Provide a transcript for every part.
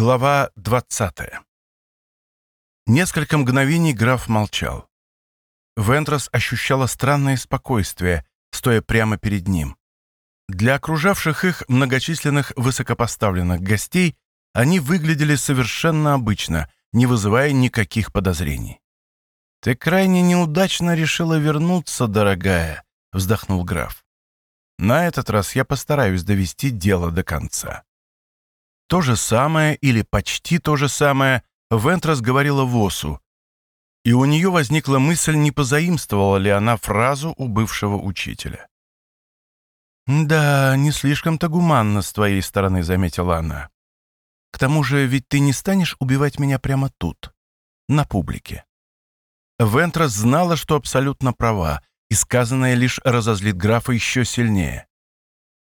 Глава 20 Несколько мгновений граф молчал. Вентрос ощущала странное спокойствие, стоя прямо перед ним. Для окружавших их многочисленных высокопоставленных гостей они выглядели совершенно обычно, не вызывая никаких подозрений. «Ты крайне неудачно решила вернуться, дорогая», — вздохнул граф. «На этот раз я постараюсь довести дело до конца». То же самое, или почти то же самое, Вентрас говорила Восу, и у нее возникла мысль, не позаимствовала ли она фразу у бывшего учителя. «Да, не слишком-то гуманно с твоей стороны», — заметила она. «К тому же ведь ты не станешь убивать меня прямо тут, на публике». Вентрас знала, что абсолютно права, и сказанное лишь разозлит графа еще сильнее.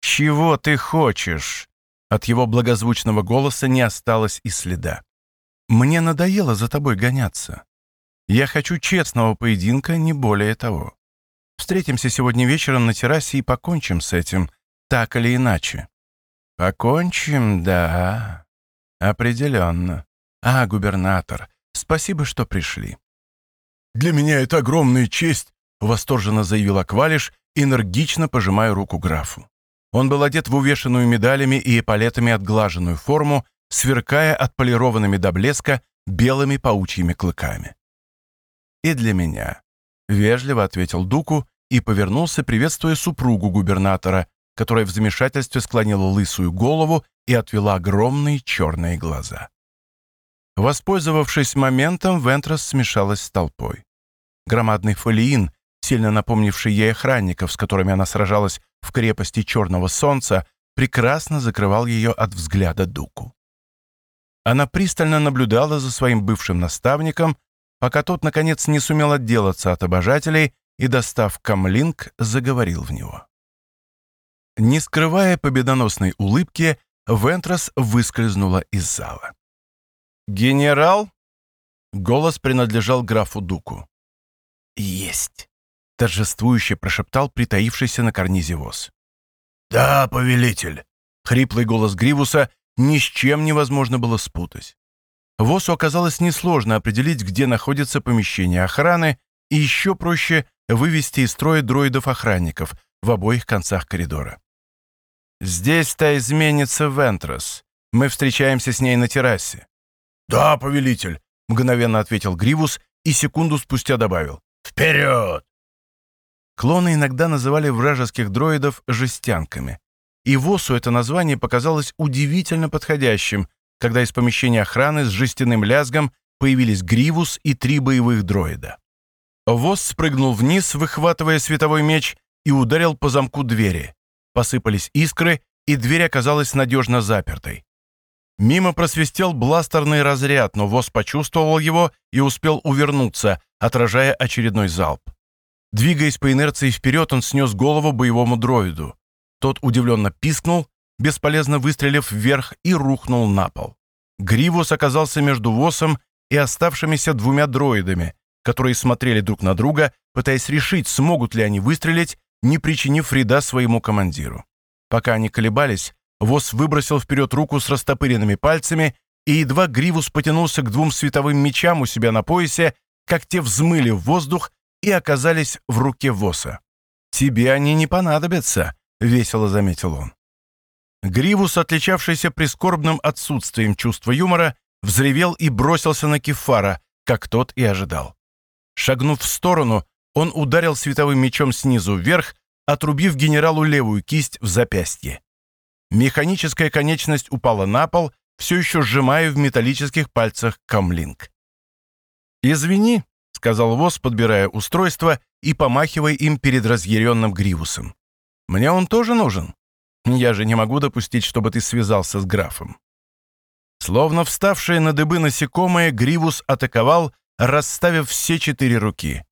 «Чего ты хочешь?» От его благозвучного голоса не осталось и следа. «Мне надоело за тобой гоняться. Я хочу честного поединка, не более того. Встретимся сегодня вечером на террасе и покончим с этим, так или иначе». «Покончим, да. Определенно. А, губернатор, спасибо, что пришли». «Для меня это огромная честь», — восторженно заявил Аквалиш, энергично пожимая руку графу. Он был одет в увешанную медалями и эполетами отглаженную форму, сверкая отполированными до блеска белыми паучьими клыками. «И для меня», — вежливо ответил Дуку и повернулся, приветствуя супругу губернатора, которая в замешательстве склонила лысую голову и отвела огромные черные глаза. Воспользовавшись моментом, Вентрос смешалась с толпой. Громадный фолиин, сильно напомнивший ей охранников, с которыми она сражалась в крепости Черного Солнца, прекрасно закрывал ее от взгляда Дуку. Она пристально наблюдала за своим бывшим наставником, пока тот, наконец, не сумел отделаться от обожателей и, достав камлинг, заговорил в него. Не скрывая победоносной улыбки, Вентрос выскользнула из зала. «Генерал?» Голос принадлежал графу Дуку. «Есть!» — торжествующе прошептал притаившийся на карнизе воз. «Да, повелитель!» — хриплый голос Гривуса ни с чем невозможно было спутать. Восу оказалось несложно определить, где находится помещение охраны, и еще проще вывести из строя дроидов-охранников в обоих концах коридора. «Здесь та изменится Вентрос. Мы встречаемся с ней на террасе». «Да, повелитель», — мгновенно ответил Гривус и секунду спустя добавил. «Вперед!» Клоны иногда называли вражеских дроидов «жестянками». И ВОСу это название показалось удивительно подходящим, когда из помещения охраны с жестяным лязгом появились Гривус и три боевых дроида. ВОС спрыгнул вниз, выхватывая световой меч, и ударил по замку двери. Посыпались искры, и дверь оказалась надежно запертой. Мимо просвистел бластерный разряд, но ВОС почувствовал его и успел увернуться, отражая очередной залп. Двигаясь по инерции вперед, он снес голову боевому дроиду. Тот удивленно пискнул, бесполезно выстрелив вверх и рухнул на пол. Гривус оказался между ВОСом и оставшимися двумя дроидами, которые смотрели друг на друга, пытаясь решить, смогут ли они выстрелить, не причинив вреда своему командиру. Пока они колебались, ВОС выбросил вперед руку с растопыренными пальцами, и едва Гривус потянулся к двум световым мечам у себя на поясе, как те взмыли в воздух и оказались в руке ВОСа. «Тебе они не понадобятся», — весело заметил он. Гривус, отличавшийся прискорбным отсутствием чувства юмора, взревел и бросился на Кефара, как тот и ожидал. Шагнув в сторону, он ударил световым мечом снизу вверх, отрубив генералу левую кисть в запястье. Механическая конечность упала на пол, все еще сжимая в металлических пальцах камлинг. «Извини», — сказал Вос, подбирая устройство и помахивая им перед разъяренным Гривусом. «Мне он тоже нужен. Я же не могу допустить, чтобы ты связался с графом». Словно вставшие на дыбы насекомые, Гривус атаковал, расставив все четыре руки.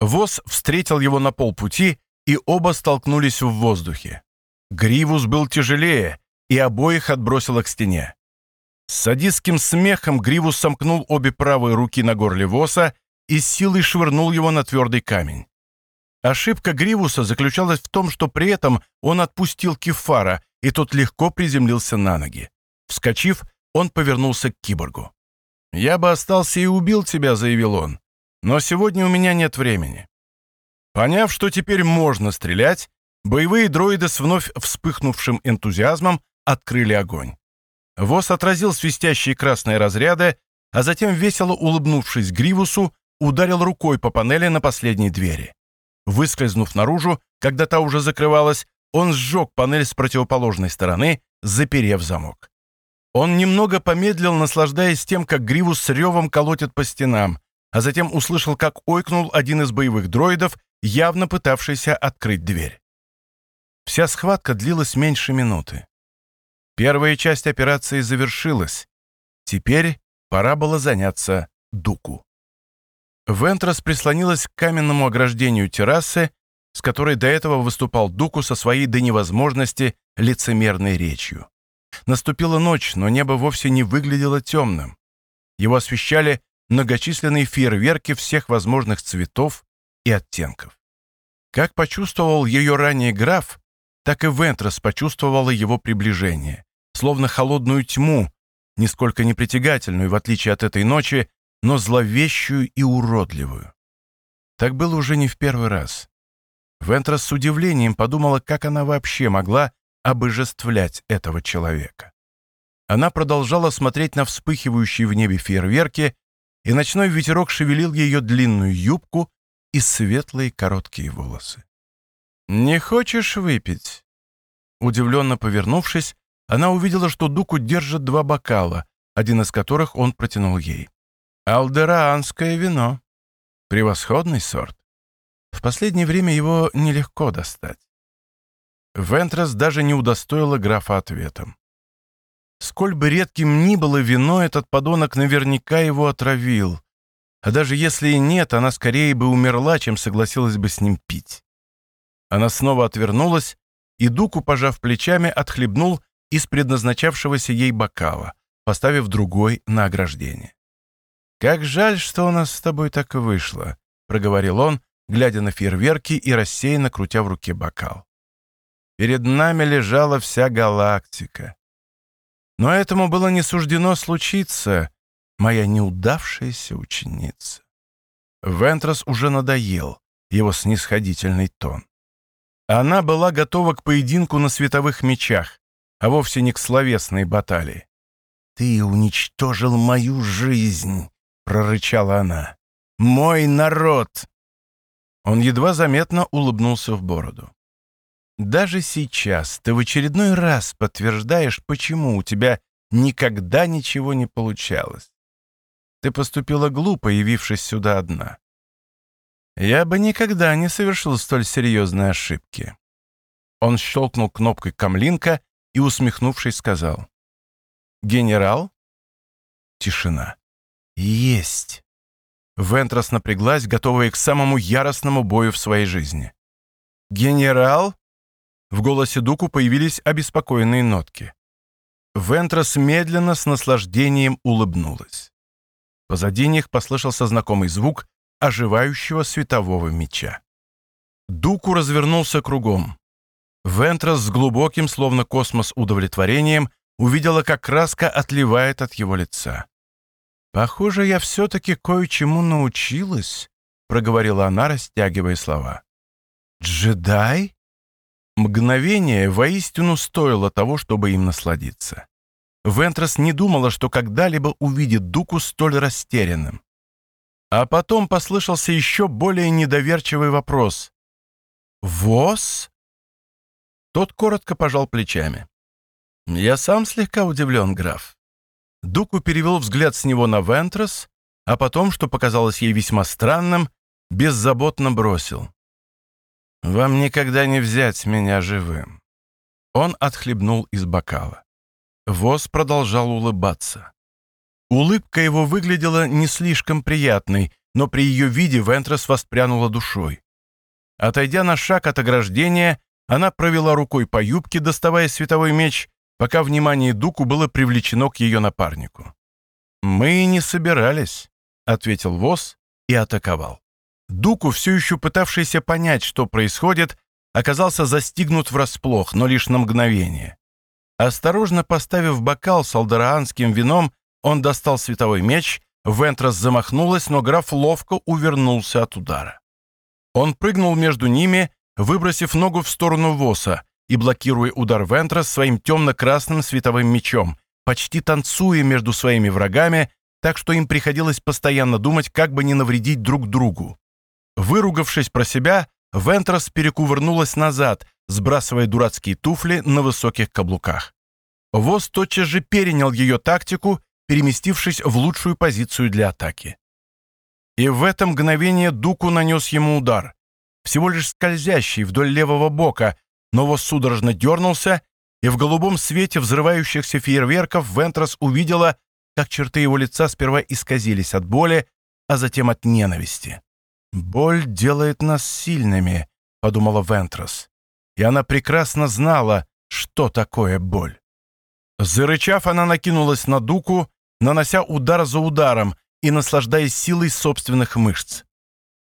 Воз встретил его на полпути, и оба столкнулись в воздухе. Гривус был тяжелее, и обоих отбросило к стене. С садистским смехом Гривус сомкнул обе правые руки на горле Воса и с силой швырнул его на твердый камень. Ошибка Гривуса заключалась в том, что при этом он отпустил Кефара, и тот легко приземлился на ноги. Вскочив, он повернулся к киборгу. «Я бы остался и убил тебя», — заявил он. «Но сегодня у меня нет времени». Поняв, что теперь можно стрелять, боевые дроиды с вновь вспыхнувшим энтузиазмом открыли огонь. ВОЗ отразил свистящие красные разряды, а затем, весело улыбнувшись Гривусу, ударил рукой по панели на последней двери. Выскользнув наружу, когда та уже закрывалась, он сжег панель с противоположной стороны, заперев замок. Он немного помедлил, наслаждаясь тем, как Гривус с ревом колотит по стенам, а затем услышал, как ойкнул один из боевых дроидов, явно пытавшийся открыть дверь. Вся схватка длилась меньше минуты. Первая часть операции завершилась. Теперь пора было заняться Дуку. Вентрас прислонилась к каменному ограждению террасы, с которой до этого выступал Дуку со своей до невозможности лицемерной речью. Наступила ночь, но небо вовсе не выглядело темным. Его освещали многочисленные фейерверки всех возможных цветов и оттенков. Как почувствовал ее ранее граф, так и Вентрас почувствовала его приближение, словно холодную тьму, нисколько не притягательную, в отличие от этой ночи, но зловещую и уродливую. Так было уже не в первый раз. Вентрас с удивлением подумала, как она вообще могла обожествлять этого человека. Она продолжала смотреть на вспыхивающие в небе фейерверки, и ночной ветерок шевелил ее длинную юбку и светлые короткие волосы. «Не хочешь выпить?» Удивленно повернувшись, она увидела, что Дуку держит два бокала, один из которых он протянул ей. «Алдераанское вино. Превосходный сорт. В последнее время его нелегко достать. Вентрас даже не удостоила графа ответом. Сколь бы редким ни было вино, этот подонок наверняка его отравил. А даже если и нет, она скорее бы умерла, чем согласилась бы с ним пить. Она снова отвернулась, и Дуку, пожав плечами, отхлебнул из предназначавшегося ей бокала, поставив другой на ограждение. «Как жаль, что у нас с тобой так вышло», — проговорил он, глядя на фейерверки и рассеянно крутя в руке бокал. Перед нами лежала вся галактика. Но этому было не суждено случиться, моя неудавшаяся ученица. Вентрос уже надоел его снисходительный тон. Она была готова к поединку на световых мечах, а вовсе не к словесной баталии. «Ты уничтожил мою жизнь», — прорычала она. «Мой народ!» Он едва заметно улыбнулся в бороду. Даже сейчас ты в очередной раз подтверждаешь, почему у тебя никогда ничего не получалось. Ты поступила глупо, явившись сюда одна. Я бы никогда не совершил столь серьезной ошибки. Он щелкнул кнопкой камлинка и, усмехнувшись, сказал. «Генерал?» Тишина. «Есть!» Вентрос напряглась, готовая к самому яростному бою в своей жизни. «Генерал?» В голосе Дуку появились обеспокоенные нотки. Вентрос медленно с наслаждением улыбнулась. Позади них послышался знакомый звук оживающего светового меча. Дуку развернулся кругом. Вентрос с глубоким, словно космос, удовлетворением увидела, как краска отливает от его лица. «Похоже, я все-таки кое-чему научилась», — проговорила она, растягивая слова. «Джедай?» Мгновение воистину стоило того, чтобы им насладиться. Вентрос не думала, что когда-либо увидит Дуку столь растерянным. А потом послышался еще более недоверчивый вопрос. «Воз?» Тот коротко пожал плечами. «Я сам слегка удивлен, граф». Дуку перевел взгляд с него на Вентрос, а потом, что показалось ей весьма странным, беззаботно бросил. «Вам никогда не взять меня живым». Он отхлебнул из бокала. Воз продолжал улыбаться. Улыбка его выглядела не слишком приятной, но при ее виде Вентрес воспрянула душой. Отойдя на шаг от ограждения, она провела рукой по юбке, доставая световой меч, пока внимание Дуку было привлечено к ее напарнику. «Мы не собирались», — ответил Воз и атаковал. Дуку, все еще пытавшийся понять, что происходит, оказался застигнут врасплох, но лишь на мгновение. Осторожно поставив бокал с алдараанским вином, он достал световой меч, Вентрас замахнулась, но граф ловко увернулся от удара. Он прыгнул между ними, выбросив ногу в сторону Воса и блокируя удар Вентрас своим темно-красным световым мечом, почти танцуя между своими врагами, так что им приходилось постоянно думать, как бы не навредить друг другу. Выругавшись про себя, Вентрас перекувырнулась назад, сбрасывая дурацкие туфли на высоких каблуках. Воз тотчас же перенял ее тактику, переместившись в лучшую позицию для атаки. И в это мгновение Дуку нанес ему удар, всего лишь скользящий вдоль левого бока, но Воз судорожно дернулся, и в голубом свете взрывающихся фейерверков Вентрас увидела, как черты его лица сперва исказились от боли, а затем от ненависти. «Боль делает нас сильными», — подумала Вентрас и она прекрасно знала, что такое боль. Зарычав, она накинулась на Дуку, нанося удар за ударом и наслаждаясь силой собственных мышц.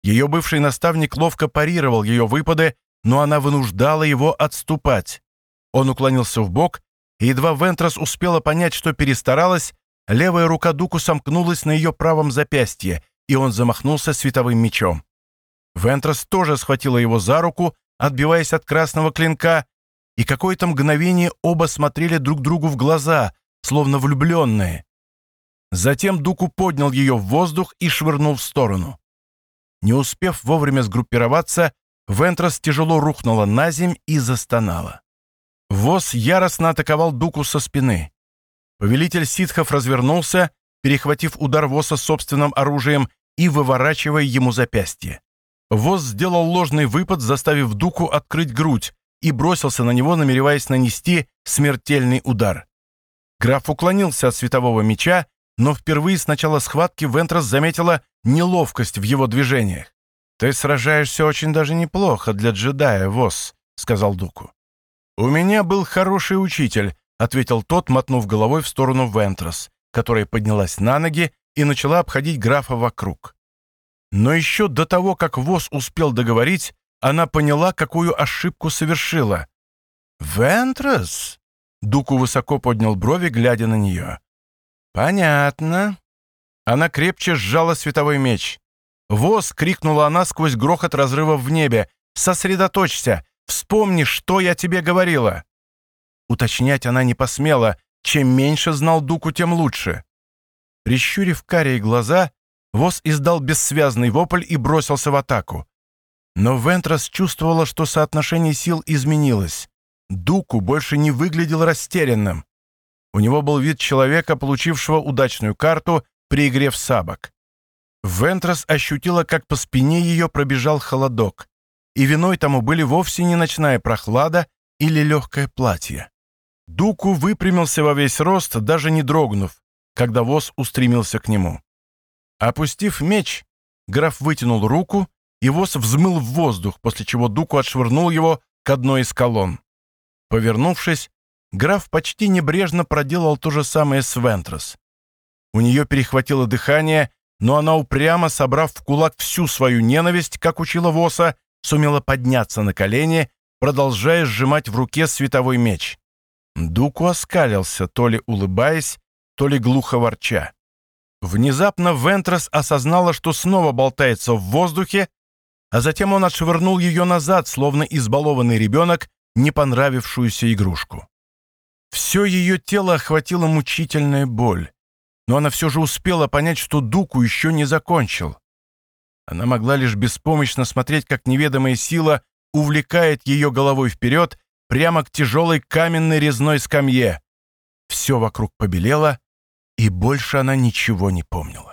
Ее бывший наставник ловко парировал ее выпады, но она вынуждала его отступать. Он уклонился в бок, и едва Вентрас успела понять, что перестаралась, левая рука Дуку сомкнулась на ее правом запястье, и он замахнулся световым мечом. Вентрас тоже схватила его за руку, отбиваясь от красного клинка, и какое-то мгновение оба смотрели друг другу в глаза, словно влюбленные. Затем Дуку поднял ее в воздух и швырнул в сторону. Не успев вовремя сгруппироваться, Вентрас тяжело рухнула на земь и застонала. Воз яростно атаковал Дуку со спины. Повелитель ситхов развернулся, перехватив удар Воса собственным оружием и выворачивая ему запястье. Воз сделал ложный выпад, заставив Дуку открыть грудь, и бросился на него, намереваясь нанести смертельный удар. Граф уклонился от светового меча, но впервые с начала схватки Вентрас заметила неловкость в его движениях. «Ты сражаешься очень даже неплохо для джедая, Воз», — сказал Дуку. «У меня был хороший учитель», — ответил тот, мотнув головой в сторону Вентрас, которая поднялась на ноги и начала обходить графа вокруг. Но еще до того, как ВОЗ успел договорить, она поняла, какую ошибку совершила. «Вентрос?» Дуку высоко поднял брови, глядя на нее. «Понятно». Она крепче сжала световой меч. «ВОЗ!» — крикнула она сквозь грохот разрыва в небе. «Сосредоточься! Вспомни, что я тебе говорила!» Уточнять она не посмела. Чем меньше знал Дуку, тем лучше. Прищурив карие глаза, Воз издал бессвязный вопль и бросился в атаку. Но Вентрас чувствовала, что соотношение сил изменилось. Дуку больше не выглядел растерянным. У него был вид человека, получившего удачную карту при игре в сабок. Вентрас ощутила, как по спине ее пробежал холодок, и виной тому были вовсе не ночная прохлада или легкое платье. Дуку выпрямился во весь рост, даже не дрогнув, когда воз устремился к нему. Опустив меч, граф вытянул руку, и воз взмыл в воздух, после чего Дуку отшвырнул его к одной из колонн. Повернувшись, граф почти небрежно проделал то же самое с Вентрос. У нее перехватило дыхание, но она упрямо, собрав в кулак всю свою ненависть, как учила Воса, сумела подняться на колени, продолжая сжимать в руке световой меч. Дуку оскалился, то ли улыбаясь, то ли глухо ворча. Внезапно Вентрос осознала, что снова болтается в воздухе, а затем он отшвырнул ее назад, словно избалованный ребенок, не понравившуюся игрушку. Все ее тело охватила мучительная боль, но она все же успела понять, что Дуку еще не закончил. Она могла лишь беспомощно смотреть, как неведомая сила увлекает ее головой вперед прямо к тяжелой каменной резной скамье. Все вокруг побелело, и больше она ничего не помнила.